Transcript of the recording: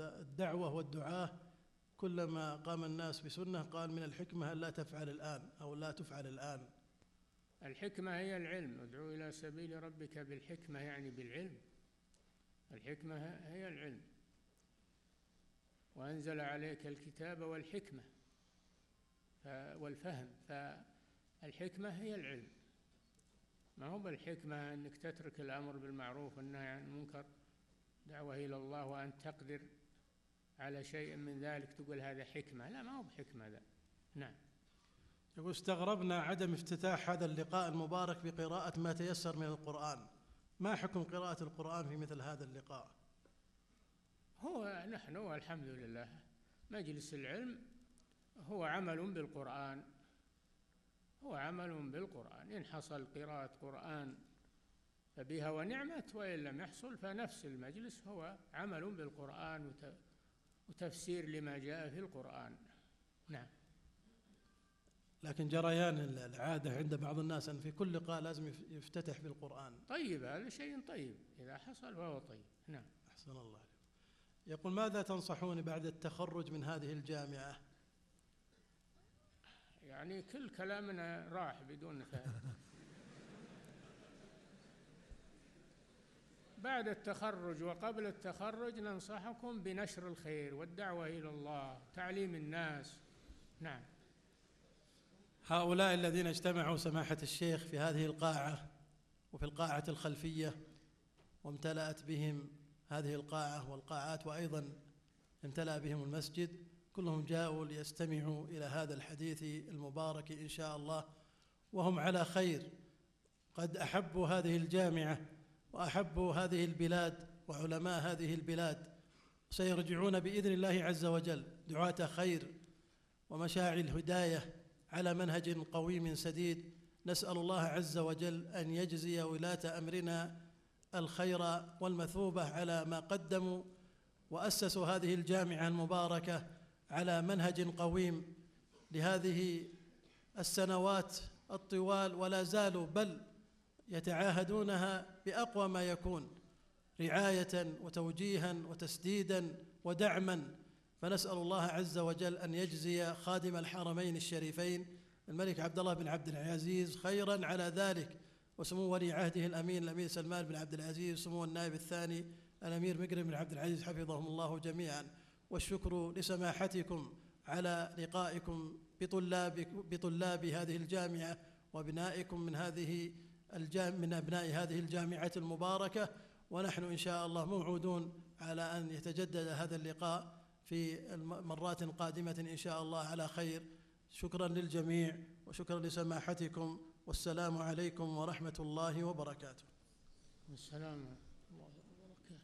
الدعوة والدعاة كلما قام الناس بسنة قال من الحكمة أن لا تفعل الآن أو لا تفعل الآن. الحكمة هي العلم ادعو إلى سبيل ربك بالحكمة يعني بالعلم. الحكمة هي العلم. وأنزل عليك الكتاب والحكمة والفهم فالحكمة هي العلم. ما هو بالحكمة أنك تترك الأمر بالمعروف والنهي عن المنكر؟ دعوة إلى الله وأن تقدر. على شيء من ذلك تقول هذا حكمة. لا ما هو بحكمة ذا نعم. يقول استغربنا عدم افتتاح هذا اللقاء المبارك بقراءة ما تيسر من القرآن. ما حكم قراءة القرآن في مثل هذا اللقاء؟ هو نحن والحمد لله مجلس العلم هو عمل بالقرآن. هو عمل بالقرآن. إن حصل قراءة قرآن فبها ونعمت وإن لم يحصل فنفس المجلس هو عمل بالقرآن وتفسير لما جاء في القرآن. نعم. لكن جريان العادة عند بعض الناس أن في كل لقاء لازم يفتتح بالقرآن. طيب هذا شيء طيب. إذا حصل فهو طيب. نعم. أحسن الله يقول ماذا تنصحوني بعد التخرج من هذه الجامعة؟ يعني كل كلامنا راح بدون فائدة. بعد التخرج وقبل التخرج ننصحكم بنشر الخير والدعوة إلى الله تعليم الناس. نعم. هؤلاء الذين اجتمعوا سماحة الشيخ في هذه القاعة وفي القاعة الخلفية وامتلأت بهم هذه القاعة والقاعات وأيضا امتلأ بهم المسجد كلهم جاءوا ليستمعوا إلى هذا الحديث المبارك إن شاء الله. وهم على خير. قد أحبوا هذه الجامعة وأحبوا هذه البلاد وعلماء هذه البلاد. سيرجعون بإذن الله عز وجل. دعاة خير ومشاعر الهداية على منهج قويم سديد. نسأل الله عز وجل أن يجزي ولاة أمرنا الخير والمثوبة على ما قدموا. وأسسوا هذه الجامعة المباركة على منهج قويم. لهذه السنوات الطوال ولا زالوا بل يتعاهدونها بأقوى ما يكون رعاية وتوجيها وتسديدا ودعما. فنسأل الله عز وجل أن يجزي خادم الحرمين الشريفين الملك عبد الله بن عبد العزيز خيرا على ذلك. وسمو ولي عهده الأمين الأمير سلمان بن عبد العزيز وسمو النائب الثاني الأمير مقرم بن عبد العزيز حفظهم الله جميعا. والشكر لسماحتكم على لقائكم بطلاب بطلاب هذه الجامعة وابنائكم من هذه من أبناء هذه الجامعة المباركة ونحن إن شاء الله موعودون على أن يتجدد هذا اللقاء في مرات قادمة إن شاء الله على خير. شكرا للجميع وشكرا لسماحتكم. والسلام عليكم ورحمة الله وبركاته. السلام الله وبركاته.